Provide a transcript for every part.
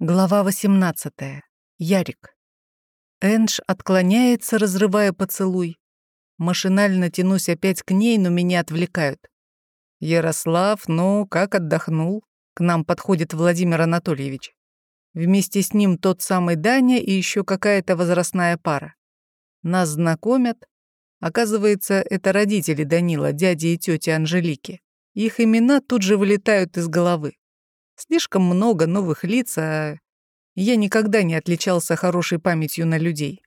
Глава 18. Ярик. Эндж отклоняется, разрывая поцелуй. Машинально тянусь опять к ней, но меня отвлекают. «Ярослав, ну, как отдохнул?» К нам подходит Владимир Анатольевич. Вместе с ним тот самый Даня и еще какая-то возрастная пара. Нас знакомят. Оказывается, это родители Данила, дяди и тети Анжелики. Их имена тут же вылетают из головы. Слишком много новых лиц, а я никогда не отличался хорошей памятью на людей.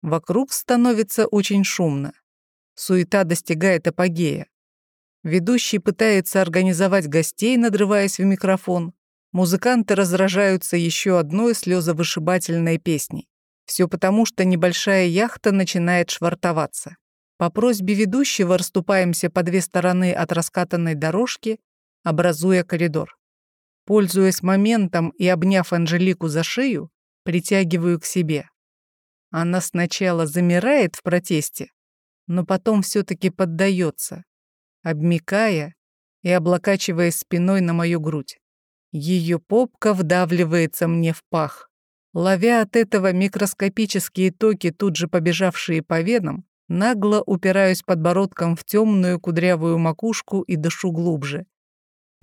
Вокруг становится очень шумно. Суета достигает апогея. Ведущий пытается организовать гостей, надрываясь в микрофон. Музыканты разражаются еще одной слезовышибательной песней. Все потому, что небольшая яхта начинает швартоваться. По просьбе ведущего расступаемся по две стороны от раскатанной дорожки, образуя коридор. Пользуясь моментом и обняв Анжелику за шею, притягиваю к себе. Она сначала замирает в протесте, но потом все-таки поддается, обмикая и облокачиваясь спиной на мою грудь. Ее попка вдавливается мне в пах. Ловя от этого микроскопические токи, тут же побежавшие по венам, нагло упираюсь подбородком в темную кудрявую макушку и дышу глубже,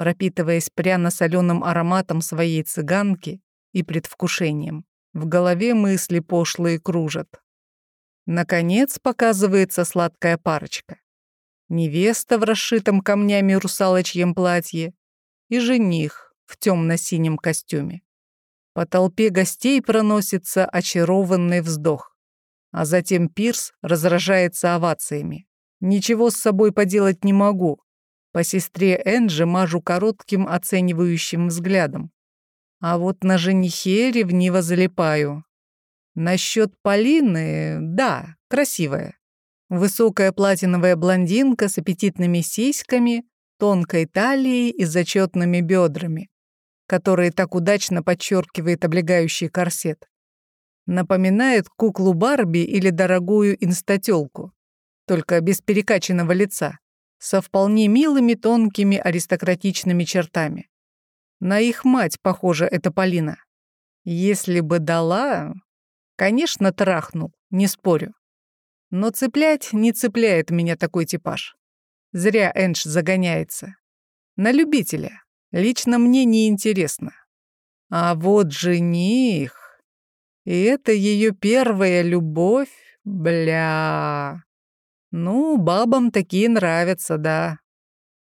пропитываясь пряно-соленым ароматом своей цыганки и предвкушением. В голове мысли пошлые кружат. Наконец показывается сладкая парочка. Невеста в расшитом камнями русалочьем платье и жених в темно-синем костюме. По толпе гостей проносится очарованный вздох, а затем пирс разражается овациями. Ничего с собой поделать не могу. По сестре Энджи мажу коротким оценивающим взглядом. А вот на женихе ревниво залипаю. Насчет Полины, да, красивая. Высокая платиновая блондинка с аппетитными сиськами, тонкой талией и зачетными бедрами, которые так удачно подчеркивает облегающий корсет. Напоминает куклу Барби или дорогую инстателку, только без перекачанного лица со вполне милыми тонкими аристократичными чертами. На их мать, похоже, это Полина. Если бы дала... Конечно, трахнул, не спорю. Но цеплять не цепляет меня такой типаж. Зря Эндж загоняется. На любителя. Лично мне не интересно. А вот жених... И это ее первая любовь, бля... Ну, бабам такие нравятся, да.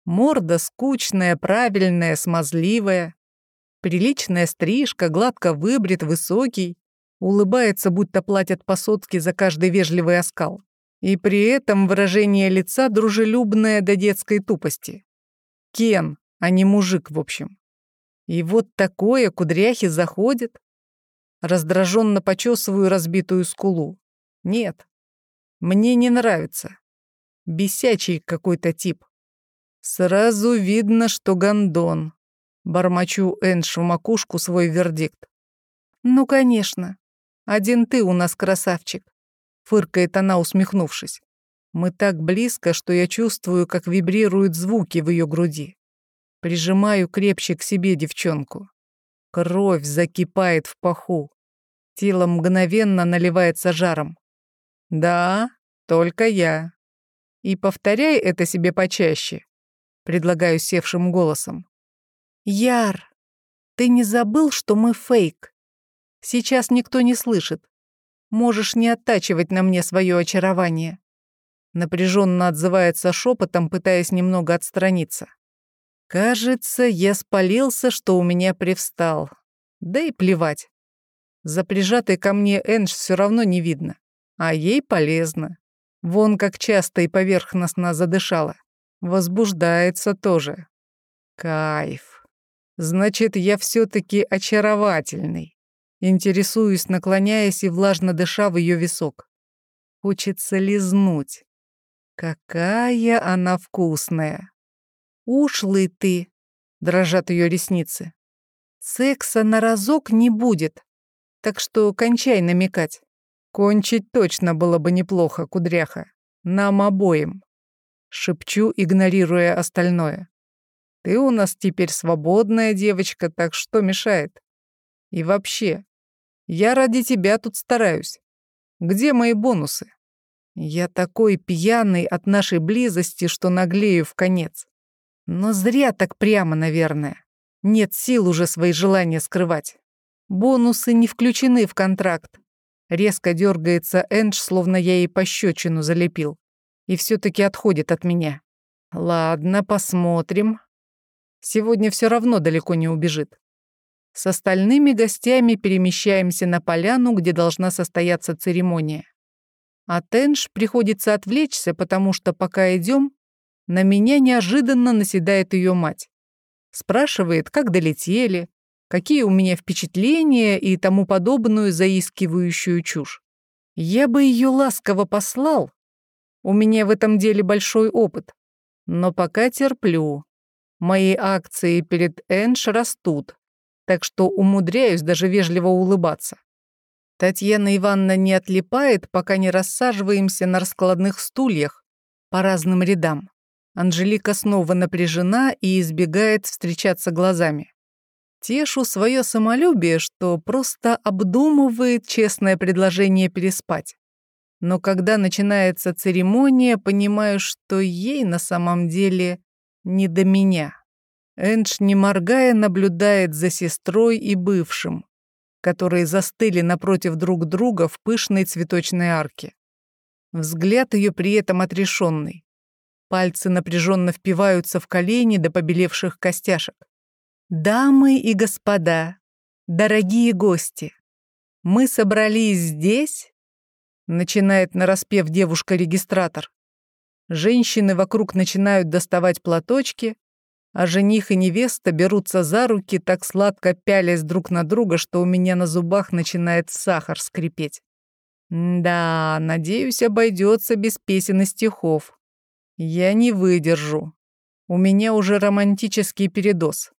Морда скучная, правильная, смазливая. Приличная стрижка, гладко выбрит, высокий. Улыбается, будто платят по сотке за каждый вежливый оскал. И при этом выражение лица дружелюбное до детской тупости. Кен, а не мужик, в общем. И вот такое кудряхи заходит. Раздраженно почесываю разбитую скулу. Нет, мне не нравится. Бесячий какой-то тип. Сразу видно, что гондон. Бормочу Энш в макушку свой вердикт. «Ну, конечно. Один ты у нас красавчик», — фыркает она, усмехнувшись. Мы так близко, что я чувствую, как вибрируют звуки в ее груди. Прижимаю крепче к себе девчонку. Кровь закипает в паху. Тело мгновенно наливается жаром. «Да, только я. И повторяй это себе почаще», — предлагаю севшим голосом. «Яр, ты не забыл, что мы фейк? Сейчас никто не слышит. Можешь не оттачивать на мне свое очарование». Напряженно отзывается шепотом, пытаясь немного отстраниться. Кажется, я спалился, что у меня привстал. Да и плевать. За прижатой ко мне Эндж все равно не видно а ей полезно. Вон как часто и поверхностно задышала. Возбуждается тоже. Кайф. Значит, я все таки очаровательный. Интересуюсь, наклоняясь и влажно дыша в ее висок. Хочется лизнуть. Какая она вкусная. Ушлый ты, дрожат ее ресницы. Секса на разок не будет, так что кончай намекать. Кончить точно было бы неплохо, кудряха. Нам обоим. Шепчу, игнорируя остальное. Ты у нас теперь свободная девочка, так что мешает? И вообще, я ради тебя тут стараюсь. Где мои бонусы? Я такой пьяный от нашей близости, что наглею в конец. Но зря так прямо, наверное. Нет сил уже свои желания скрывать. Бонусы не включены в контракт. Резко дергается Эндж, словно я ей пощечину залепил. И все таки отходит от меня. Ладно, посмотрим. Сегодня все равно далеко не убежит. С остальными гостями перемещаемся на поляну, где должна состояться церемония. А Тенш приходится отвлечься, потому что пока идем, на меня неожиданно наседает ее мать. Спрашивает, как долетели, какие у меня впечатления и тому подобную заискивающую чушь. Я бы ее ласково послал. У меня в этом деле большой опыт. Но пока терплю. Мои акции перед Энш растут, так что умудряюсь даже вежливо улыбаться. Татьяна Ивановна не отлипает, пока не рассаживаемся на раскладных стульях по разным рядам. Анжелика снова напряжена и избегает встречаться глазами. Тешу свое самолюбие, что просто обдумывает честное предложение переспать. Но когда начинается церемония, понимаю, что ей на самом деле не до меня. Эндж, не моргая, наблюдает за сестрой и бывшим, которые застыли напротив друг друга в пышной цветочной арке. Взгляд ее при этом отрешенный. Пальцы напряженно впиваются в колени до побелевших костяшек. «Дамы и господа, дорогие гости, мы собрались здесь?» Начинает нараспев девушка-регистратор. Женщины вокруг начинают доставать платочки, а жених и невеста берутся за руки, так сладко пялясь друг на друга, что у меня на зубах начинает сахар скрипеть. Да, надеюсь, обойдется без песен и стихов. Я не выдержу. У меня уже романтический передоз.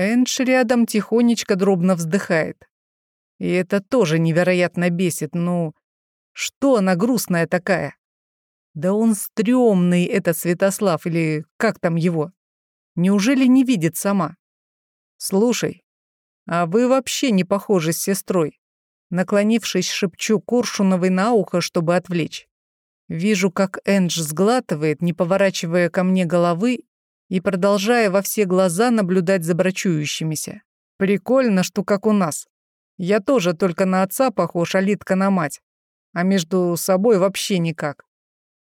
Эндж рядом тихонечко дробно вздыхает. И это тоже невероятно бесит. Ну, что она грустная такая? Да он стрёмный, этот Святослав, или как там его? Неужели не видит сама? Слушай, а вы вообще не похожи с сестрой. Наклонившись, шепчу Коршуновой на ухо, чтобы отвлечь. Вижу, как Эндж сглатывает, не поворачивая ко мне головы и продолжая во все глаза наблюдать за брачующимися. Прикольно, что как у нас. Я тоже только на отца похож, а Литка на мать. А между собой вообще никак.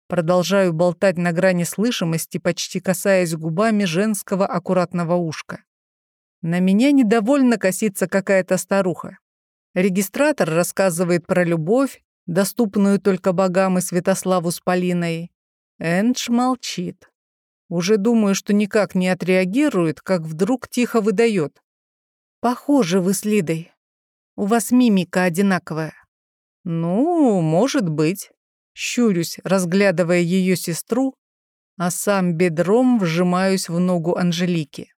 Продолжаю болтать на грани слышимости, почти касаясь губами женского аккуратного ушка. На меня недовольно косится какая-то старуха. Регистратор рассказывает про любовь, доступную только богам и Святославу с Полиной. Эндж молчит. Уже думаю, что никак не отреагирует, как вдруг тихо выдает. «Похоже вы с Лидой. У вас мимика одинаковая». «Ну, может быть». Щурюсь, разглядывая ее сестру, а сам бедром вжимаюсь в ногу Анжелики.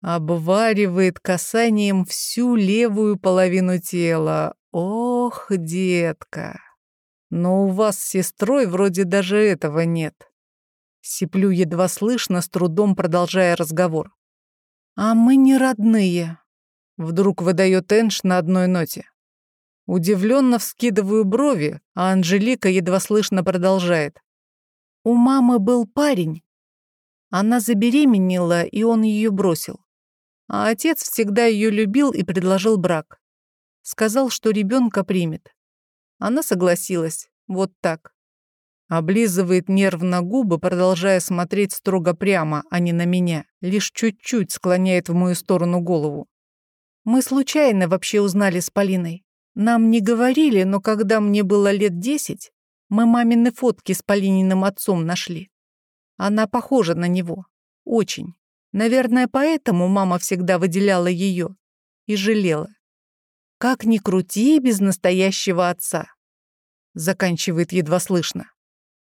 Обваривает касанием всю левую половину тела. Ох, детка. Но у вас с сестрой вроде даже этого нет. Сиплю едва слышно, с трудом продолжая разговор. «А мы не родные», — вдруг выдает Энш на одной ноте. Удивленно вскидываю брови, а Анжелика едва слышно продолжает. У мамы был парень. Она забеременела, и он ее бросил. А отец всегда ее любил и предложил брак. Сказал, что ребенка примет. Она согласилась. Вот так. Облизывает нервно губы, продолжая смотреть строго прямо, а не на меня. Лишь чуть-чуть склоняет в мою сторону голову. Мы случайно вообще узнали с Полиной. Нам не говорили, но когда мне было лет десять, мы мамины фотки с Полининым отцом нашли. Она похожа на него. Очень. Наверное, поэтому мама всегда выделяла ее и жалела. Как ни крути без настоящего отца. Заканчивает едва слышно.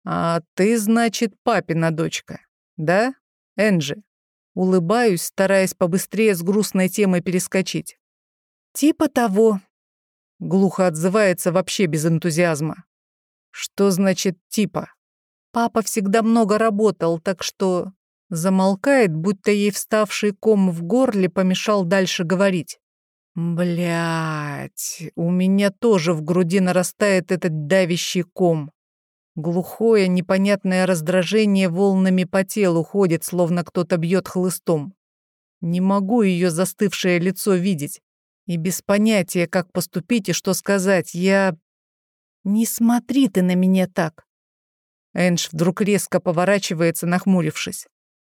А ты, значит, папина дочка, да, Энджи? Улыбаюсь, стараясь побыстрее с грустной темой перескочить. Типа того, Глухо отзывается вообще без энтузиазма. Что значит типа? Папа всегда много работал, так что... Замолкает, будто ей вставший ком в горле помешал дальше говорить. Блять, у меня тоже в груди нарастает этот давящий ком. Глухое, непонятное раздражение волнами по телу ходит, словно кто-то бьет хлыстом. Не могу ее застывшее лицо видеть. И без понятия, как поступить и что сказать, я... Не смотри ты на меня так. Эндж вдруг резко поворачивается, нахмурившись.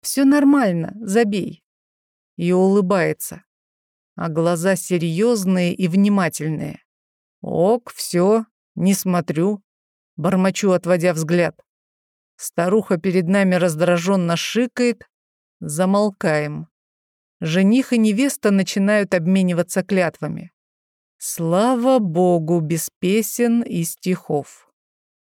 Все нормально, забей. И улыбается. А глаза серьезные и внимательные. Ок, все, не смотрю. Бормочу, отводя взгляд. Старуха перед нами раздраженно шикает. Замолкаем. Жених и невеста начинают обмениваться клятвами. Слава богу, без песен и стихов.